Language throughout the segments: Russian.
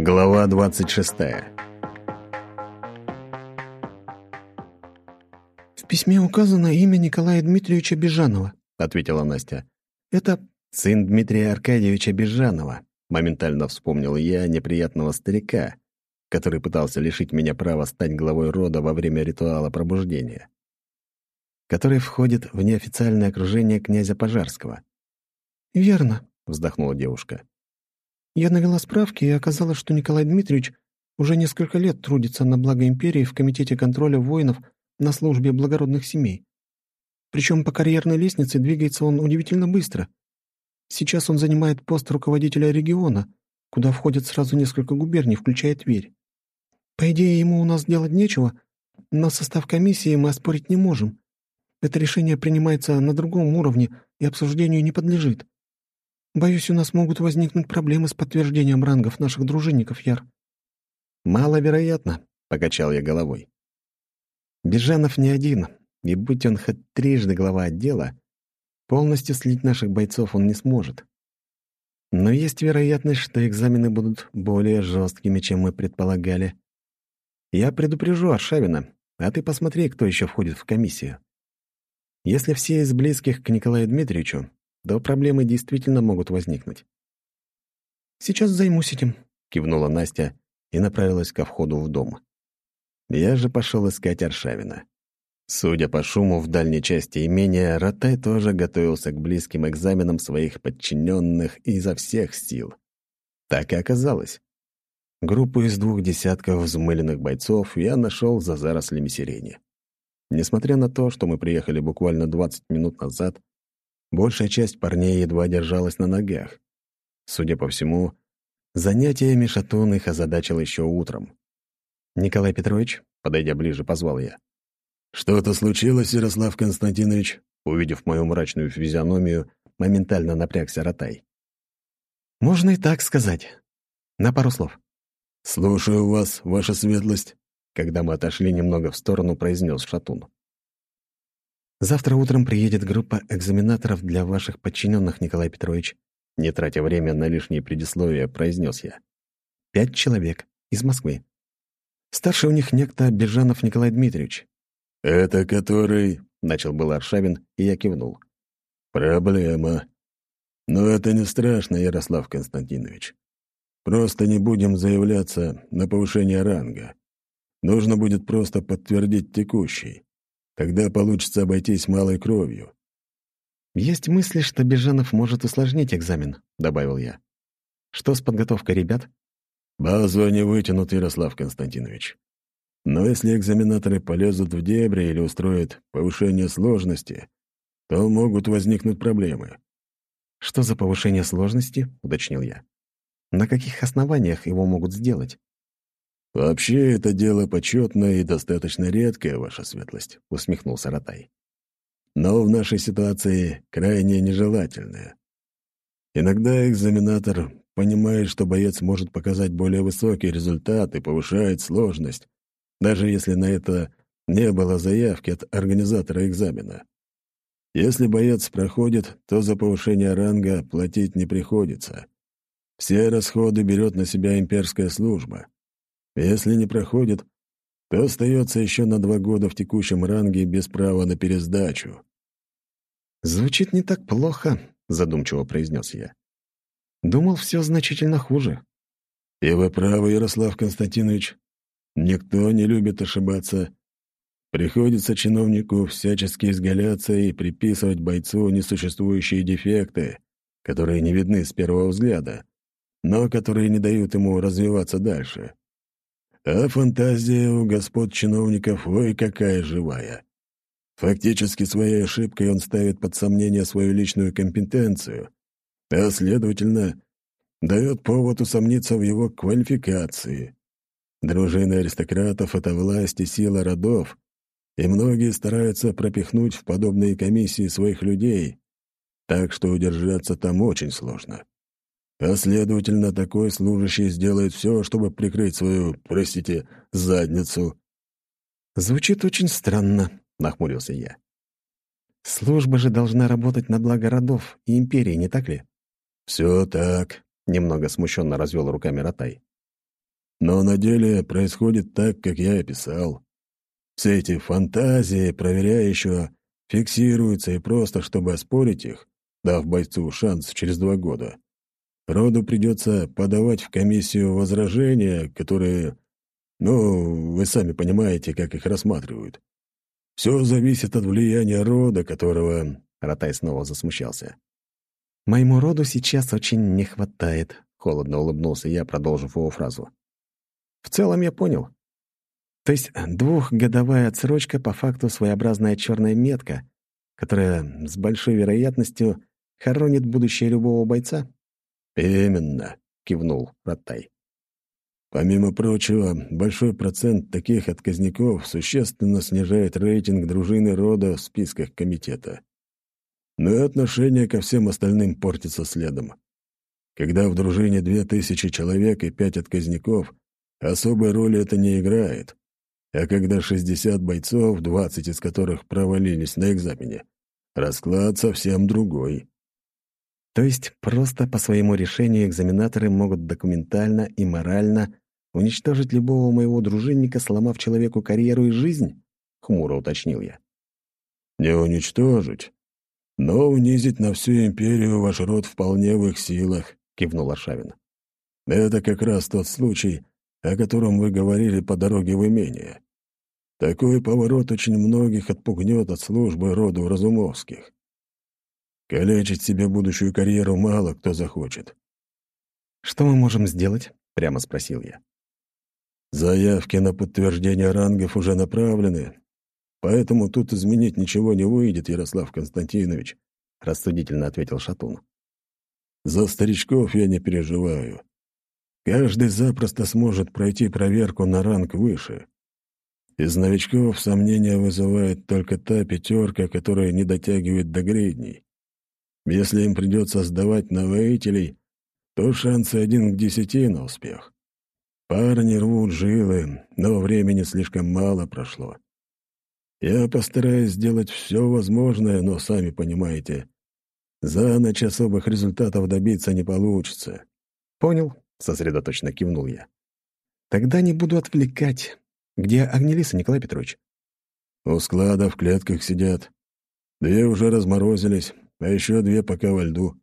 Глава 26 «В письме указано имя Николая Дмитриевича Бежанова», — ответила Настя. «Это сын Дмитрия Аркадьевича Бежанова», — моментально вспомнил я неприятного старика, который пытался лишить меня права стать главой рода во время ритуала пробуждения, который входит в неофициальное окружение князя Пожарского. «Верно», — вздохнула девушка. «Я навела справки, и оказалось, что Николай Дмитриевич уже несколько лет трудится на благо империи в Комитете контроля воинов на службе благородных семей. Причем по карьерной лестнице двигается он удивительно быстро. Сейчас он занимает пост руководителя региона, куда входят сразу несколько губерний, включая Тверь. По идее, ему у нас делать нечего, но состав комиссии мы оспорить не можем. Это решение принимается на другом уровне и обсуждению не подлежит. Боюсь, у нас могут возникнуть проблемы с подтверждением рангов наших дружинников, Яр». «Маловероятно», — покачал я головой. «Бежанов не один, и будь он хоть трижды глава отдела, полностью слить наших бойцов он не сможет. Но есть вероятность, что экзамены будут более жесткими, чем мы предполагали. Я предупрежу Аршавина, а ты посмотри, кто еще входит в комиссию. Если все из близких к Николаю Дмитриевичу, то проблемы действительно могут возникнуть. «Сейчас займусь этим», — кивнула Настя и направилась ко входу в дом. Я же пошел искать Аршавина. Судя по шуму в дальней части имения, Ротай тоже готовился к близким экзаменам своих подчиненных изо всех сил. Так и оказалось. Группу из двух десятков взмыленных бойцов я нашел за зарослями сирени. Несмотря на то, что мы приехали буквально 20 минут назад, большая часть парней едва держалась на ногах. Судя по всему, занятиями шатун их озадачил еще утром. «Николай Петрович», подойдя ближе, позвал я. «Что-то случилось, Ярослав Константинович?» Увидев мою мрачную физиономию, моментально напрягся Ротай. «Можно и так сказать. На пару слов». «Слушаю вас, ваша светлость», — когда мы отошли немного в сторону, произнес Шатун. «Завтра утром приедет группа экзаменаторов для ваших подчиненных, Николай Петрович», не тратя время на лишние предисловия, произнес я. «Пять человек. Из Москвы. Старший у них некто Бежанов Николай Дмитриевич». «Это который...» — начал был Аршавин, и я кивнул. «Проблема. Но это не страшно, Ярослав Константинович. Просто не будем заявляться на повышение ранга. Нужно будет просто подтвердить текущий. Тогда получится обойтись малой кровью. «Есть мысли, что Бежанов может усложнить экзамен», — добавил я. «Что с подготовкой ребят?» «Базу они вытянут, Ярослав Константинович. Но если экзаменаторы полезут в дебри или устроят повышение сложности, то могут возникнуть проблемы». «Что за повышение сложности?» — уточнил я. На каких основаниях его могут сделать? «Вообще, это дело почетное и достаточно редкое, ваша светлость», — усмехнулся Ротай. «Но в нашей ситуации крайне нежелательное. Иногда экзаменатор понимает, что боец может показать более высокий результат и повышает сложность, даже если на это не было заявки от организатора экзамена. Если боец проходит, то за повышение ранга платить не приходится. Все расходы берет на себя имперская служба. Если не проходит, то остается еще на два года в текущем ранге без права на пересдачу. «Звучит не так плохо», — задумчиво произнес я. «Думал, все значительно хуже». «И вы правы, Ярослав Константинович. Никто не любит ошибаться. Приходится чиновнику всячески изгаляться и приписывать бойцу несуществующие дефекты, которые не видны с первого взгляда но которые не дают ему развиваться дальше. А фантазия у господ чиновников, ой, какая живая. Фактически своей ошибкой он ставит под сомнение свою личную компетенцию, а, следовательно, дает повод усомниться в его квалификации. Дружины аристократов — это власть и сила родов, и многие стараются пропихнуть в подобные комиссии своих людей, так что удержаться там очень сложно. А следовательно, такой служащий сделает все, чтобы прикрыть свою, простите, задницу. «Звучит очень странно», — нахмурился я. «Служба же должна работать на благо родов и империи, не так ли?» «Все так», — немного смущенно развел руками Ротай. Но на деле происходит так, как я описал. Все эти фантазии, проверяя еще, фиксируются и просто, чтобы оспорить их, дав бойцу шанс через два года. Роду придется подавать в комиссию возражения, которые... Ну, вы сами понимаете, как их рассматривают. Все зависит от влияния рода, которого...» Ротай снова засмущался. «Моему роду сейчас очень не хватает», — холодно улыбнулся я, продолжив его фразу. «В целом я понял. То есть двухгодовая отсрочка по факту своеобразная черная метка, которая с большой вероятностью хоронит будущее любого бойца?» «Именно», — кивнул Ротай. Помимо прочего, большой процент таких отказников существенно снижает рейтинг дружины рода в списках комитета. Но и отношение ко всем остальным портится следом. Когда в дружине две тысячи человек и пять отказников, особой роли это не играет. А когда 60 бойцов, 20 из которых провалились на экзамене, расклад совсем другой. То есть просто по своему решению экзаменаторы могут документально и морально уничтожить любого моего дружинника, сломав человеку карьеру и жизнь? Хмуро уточнил я. Не уничтожить, но унизить на всю империю ваш род вполне в их силах, кивнул Аршавин. Это как раз тот случай, о котором вы говорили по дороге в имение. Такой поворот очень многих отпугнет от службы роду Разумовских. Калечить себе будущую карьеру мало кто захочет. «Что мы можем сделать?» — прямо спросил я. «Заявки на подтверждение рангов уже направлены, поэтому тут изменить ничего не выйдет, Ярослав Константинович», — рассудительно ответил Шатун. «За старичков я не переживаю. Каждый запросто сможет пройти проверку на ранг выше. Из новичков сомнения вызывает только та пятерка, которая не дотягивает до гридней. Если им придется сдавать на воителей, то шансы один к десяти на успех. Парни рвут жилы, но времени слишком мало прошло. Я постараюсь сделать все возможное, но, сами понимаете, за ночь особых результатов добиться не получится. «Понял», — сосредоточенно кивнул я. «Тогда не буду отвлекать. Где Агнелиса, Николай Петрович?» «У склада в клетках сидят. Две уже разморозились, а еще две пока во льду».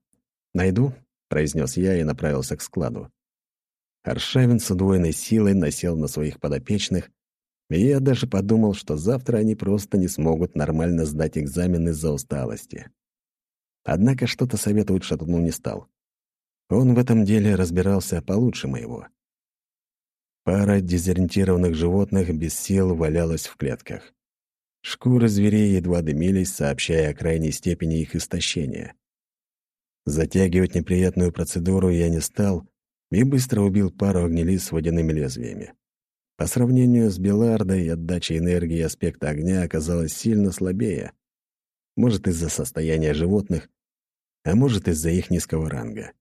«Найду», — произнес я и направился к складу. Аршавин с удвоенной силой насел на своих подопечных, и я даже подумал, что завтра они просто не смогут нормально сдать экзамен из-за усталости. Однако что-то советовать Шатуну не стал. Он в этом деле разбирался получше моего. Пара дезориентированных животных без сил валялась в клетках. Шкуры зверей едва дымились, сообщая о крайней степени их истощения. Затягивать неприятную процедуру я не стал и быстро убил пару огнелиз с водяными лезвиями. По сравнению с Белардой, отдача энергии аспекта огня оказалась сильно слабее. Может, из-за состояния животных, а может, из-за их низкого ранга.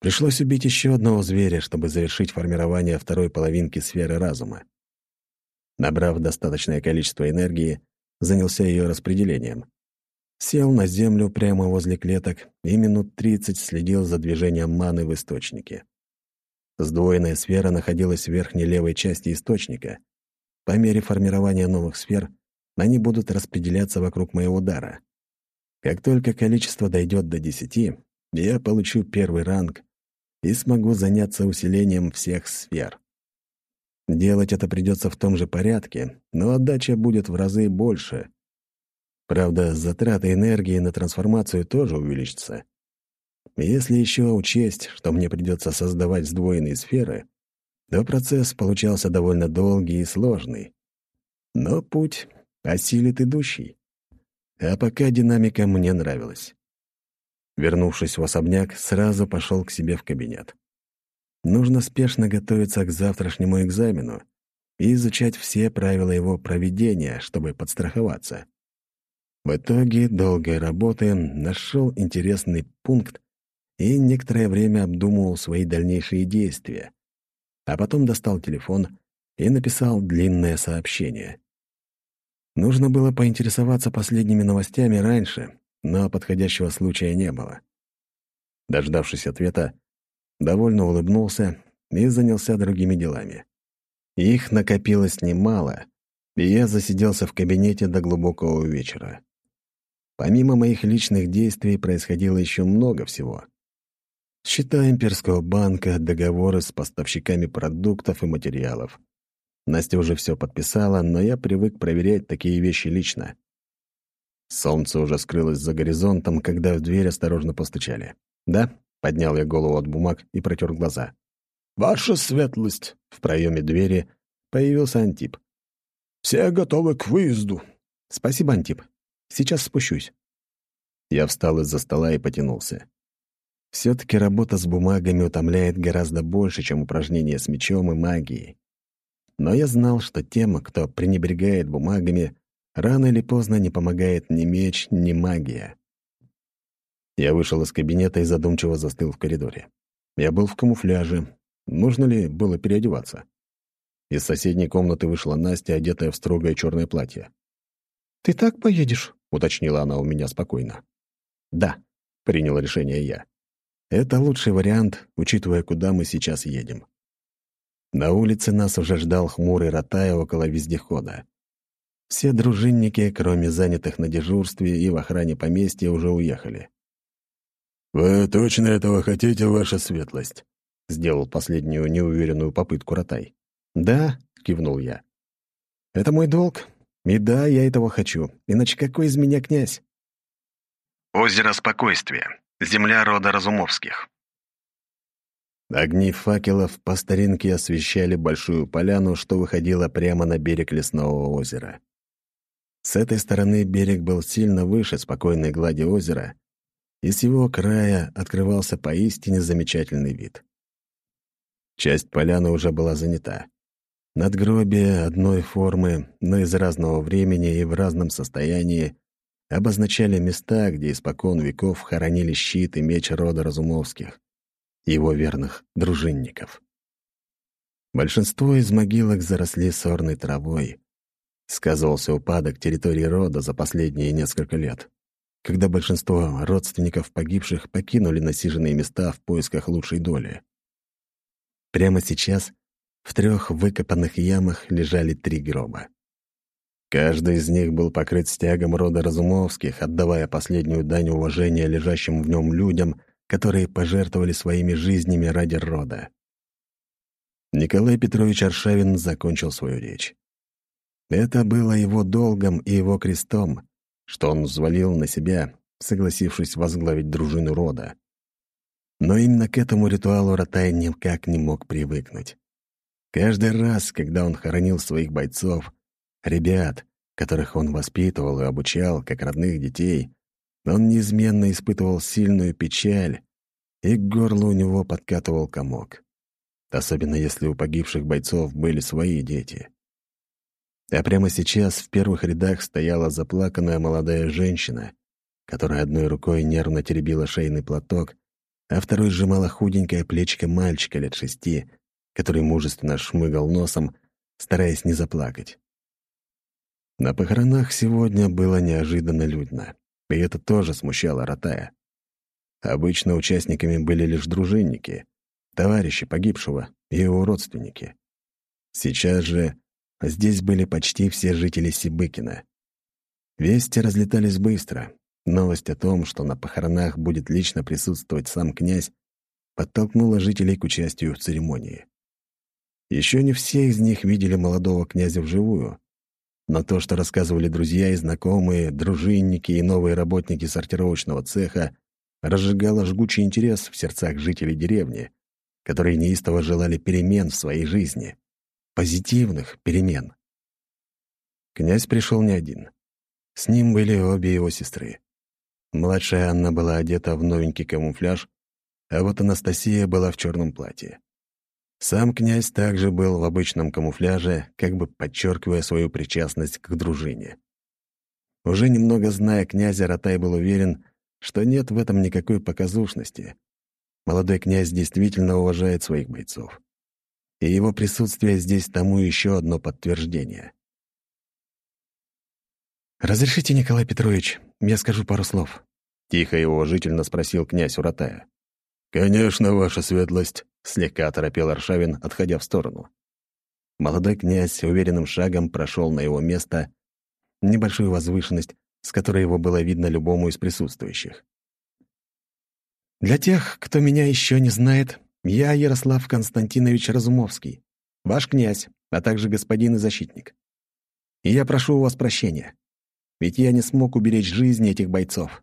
Пришлось убить еще одного зверя, чтобы завершить формирование второй половинки сферы разума. Набрав достаточное количество энергии, занялся ее распределением. Сел на землю прямо возле клеток и минут тридцать следил за движением маны в источнике. Сдвоенная сфера находилась в верхней левой части источника. По мере формирования новых сфер они будут распределяться вокруг моего дара. Как только количество дойдет до десяти, я получу первый ранг и смогу заняться усилением всех сфер. Делать это придется в том же порядке, но отдача будет в разы больше. Правда, затраты энергии на трансформацию тоже увеличатся. Если еще учесть, что мне придется создавать сдвоенные сферы, то процесс получался довольно долгий и сложный. Но путь осилит идущий. А пока динамика мне нравилась. Вернувшись в особняк, сразу пошел к себе в кабинет. Нужно спешно готовиться к завтрашнему экзамену и изучать все правила его проведения, чтобы подстраховаться. В итоге долгой работы нашел интересный пункт и некоторое время обдумывал свои дальнейшие действия. А потом достал телефон и написал длинное сообщение. Нужно было поинтересоваться последними новостями раньше, но подходящего случая не было. Дождавшись ответа, довольно улыбнулся и занялся другими делами. Их накопилось немало, и я засиделся в кабинете до глубокого вечера. Помимо моих личных действий происходило еще много всего. Счета имперского банка, договоры с поставщиками продуктов и материалов. Настя уже все подписала, но я привык проверять такие вещи лично. Солнце уже скрылось за горизонтом, когда в дверь осторожно постучали. «Да?» — поднял я голову от бумаг и протер глаза. «Ваша светлость!» — в проеме двери появился Антип. «Все готовы к выезду». «Спасибо, Антип. Сейчас спущусь». Я встал из-за стола и потянулся. все таки работа с бумагами утомляет гораздо больше, чем упражнения с мечом и магией. Но я знал, что тем, кто пренебрегает бумагами, рано или поздно не помогает ни меч, ни магия. Я вышел из кабинета и задумчиво застыл в коридоре. Я был в камуфляже. Нужно ли было переодеваться? Из соседней комнаты вышла Настя, одетая в строгое черное платье. «Ты так поедешь?» — уточнила она у меня спокойно. «Да», — принял решение я. «Это лучший вариант, учитывая, куда мы сейчас едем». На улице нас уже ждал хмурый ротай около вездехода. Все дружинники, кроме занятых на дежурстве и в охране поместья, уже уехали. «Вы точно этого хотите, ваша светлость?» — сделал последнюю неуверенную попытку Ротай. «Да», — кивнул я. «Это мой долг. И да, я этого хочу. Иначе какой из меня князь?» Озеро Спокойствия. Земля рода Разумовских. Огни факелов по старинке освещали большую поляну, что выходила прямо на берег лесного озера. С этой стороны берег был сильно выше спокойной глади озера, и с его края открывался поистине замечательный вид. Часть поляны уже была занята. Надгробия одной формы, но из разного времени и в разном состоянии обозначали места, где испокон веков хоронили щит и меч рода Разумовских, его верных дружинников. Большинство из могилок заросли сорной травой. Сказывался упадок территории рода за последние несколько лет, когда большинство родственников погибших покинули насиженные места в поисках лучшей доли. Прямо сейчас в трех выкопанных ямах лежали три гроба. Каждый из них был покрыт стягом рода Разумовских, отдавая последнюю дань уважения лежащим в нем людям, которые пожертвовали своими жизнями ради рода. Николай Петрович Аршавин закончил свою речь. Это было его долгом и его крестом, что он взвалил на себя, согласившись возглавить дружину рода. Но именно к этому ритуалу Ротай никак не мог привыкнуть. Каждый раз, когда он хоронил своих бойцов, ребят, которых он воспитывал и обучал, как родных детей, он неизменно испытывал сильную печаль, и к горлу у него подкатывал комок. Особенно если у погибших бойцов были свои дети. А прямо сейчас в первых рядах стояла заплаканная молодая женщина, которая одной рукой нервно теребила шейный платок, а второй сжимала худенькое плечико мальчика лет шести, который мужественно шмыгал носом, стараясь не заплакать. На похоронах сегодня было неожиданно людно, и это тоже смущало Ротая. Обычно участниками были лишь дружинники, товарищи погибшего и его родственники. Сейчас же здесь были почти все жители Сибыкина. Вести разлетались быстро. Новость о том, что на похоронах будет лично присутствовать сам князь, подтолкнула жителей к участию в церемонии. Еще не все из них видели молодого князя вживую, но то, что рассказывали друзья и знакомые, дружинники и новые работники сортировочного цеха, разжигало жгучий интерес в сердцах жителей деревни, которые неистово желали перемен в своей жизни. Позитивных перемен. Князь пришел не один. С ним были обе его сестры. Младшая Анна была одета в новенький камуфляж, а вот Анастасия была в черном платье. Сам князь также был в обычном камуфляже, как бы подчеркивая свою причастность к дружине. Уже немного зная князя, Ротай был уверен, что нет в этом никакой показушности. Молодой князь действительно уважает своих бойцов. И его присутствие здесь тому еще одно подтверждение. «Разрешите, Николай Петрович, я скажу пару слов?» — тихо и уважительно спросил князь у Ротая. «Конечно, ваша светлость», — слегка оторопел Аршавин, отходя в сторону. Молодой князь уверенным шагом прошел на его место, небольшую возвышенность, с которой его было видно любому из присутствующих. «Для тех, кто меня еще не знает, я Ярослав Константинович Разумовский, ваш князь, а также господин и защитник. И я прошу у вас прощения, ведь я не смог уберечь жизни этих бойцов».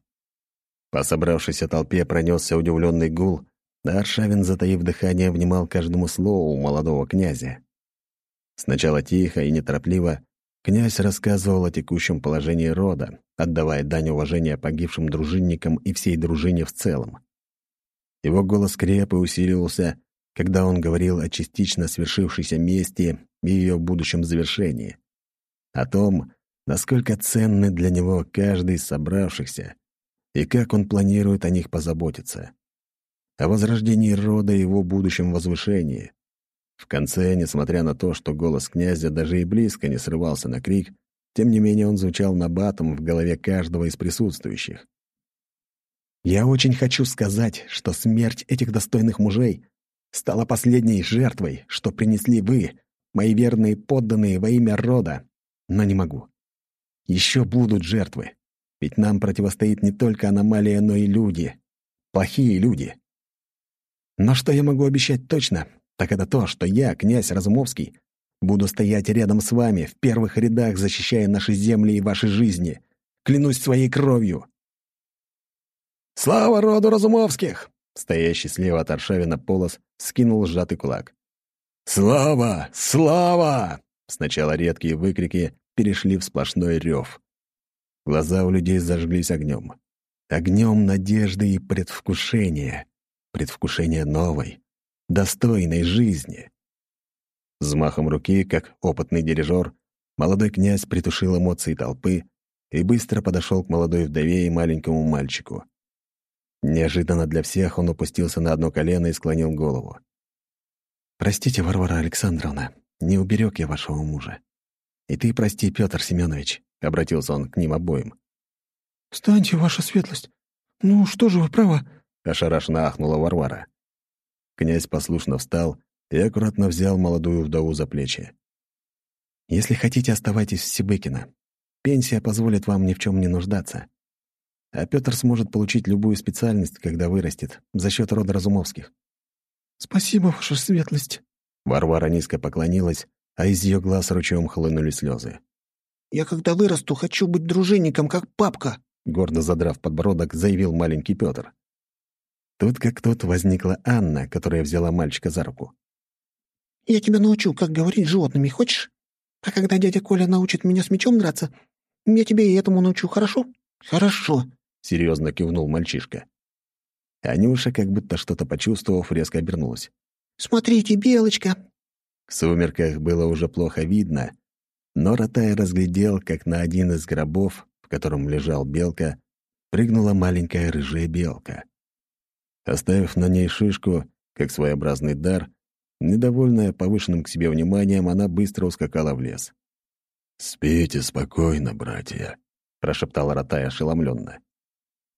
По собравшейся толпе пронесся удивленный гул, а Аршавин, затаив дыхание, внимал каждому слову молодого князя. Сначала тихо и неторопливо князь рассказывал о текущем положении рода, отдавая дань уважения погибшим дружинникам и всей дружине в целом. Его голос креп и усиливался, когда он говорил о частично свершившейся мести и ее будущем завершении. О том, насколько ценны для него каждый из собравшихся и как он планирует о них позаботиться. О возрождении рода и его будущем возвышении. В конце, несмотря на то, что голос князя даже и близко не срывался на крик, тем не менее он звучал набатом в голове каждого из присутствующих. Я очень хочу сказать, что смерть этих достойных мужей стала последней жертвой, что принесли вы, мои верные подданные во имя рода, но не могу. Еще будут жертвы, ведь нам противостоит не только аномалия, но и люди. Плохие люди. Но что я могу обещать точно, так это то, что я, князь Разумовский, буду стоять рядом с вами, в первых рядах, защищая наши земли и ваши жизни. Клянусь своей кровью. «Слава роду Разумовских!» Стоящий слева от Аршавина Полос скинул сжатый кулак. «Слава! Слава!» Сначала редкие выкрики перешли в сплошной рев. Глаза у людей зажглись огнем. Огнем надежды и предвкушения. Предвкушения новой, достойной жизни. Взмахом руки, как опытный дирижер, молодой князь притушил эмоции толпы и быстро подошел к молодой вдове и маленькому мальчику. Неожиданно для всех он опустился на одно колено и склонил голову. «Простите, Варвара Александровна, не уберег я вашего мужа. И ты прости, Петр Семенович», — обратился он к ним обоим. «Встаньте, ваша светлость. Ну, что же вы, право?» — ошарашенно ахнула Варвара. Князь послушно встал и аккуратно взял молодую вдову за плечи. «Если хотите, оставайтесь в Сибыкино. Пенсия позволит вам ни в чем не нуждаться а Петр сможет получить любую специальность, когда вырастет, за счет рода Разумовских. «Спасибо, ваша светлость». Варвара низко поклонилась, а из ее глаз ручьем хлынули слезы. «Я когда вырасту, хочу быть дружинником, как папка», гордо задрав подбородок, заявил маленький Петр. Тут как тут возникла Анна, которая взяла мальчика за руку. «Я тебя научу, как говорить животными, хочешь? А когда дядя Коля научит меня с мечом драться, я тебе и этому научу, хорошо?» «Хорошо», серьезно кивнул мальчишка. Анюша, как будто что-то почувствовав, резко обернулась. «Смотрите, белочка!» В сумерках было уже плохо видно, но Ротай разглядел, как на один из гробов, в котором лежал белка, прыгнула маленькая рыжая белка. Оставив на ней шишку, как своеобразный дар, недовольная повышенным к себе вниманием, она быстро ускакала в лес. «Спите спокойно, братья», — прошептал Ротай ошеломленно.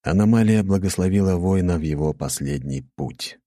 Аномалия благословила воина в его последний путь.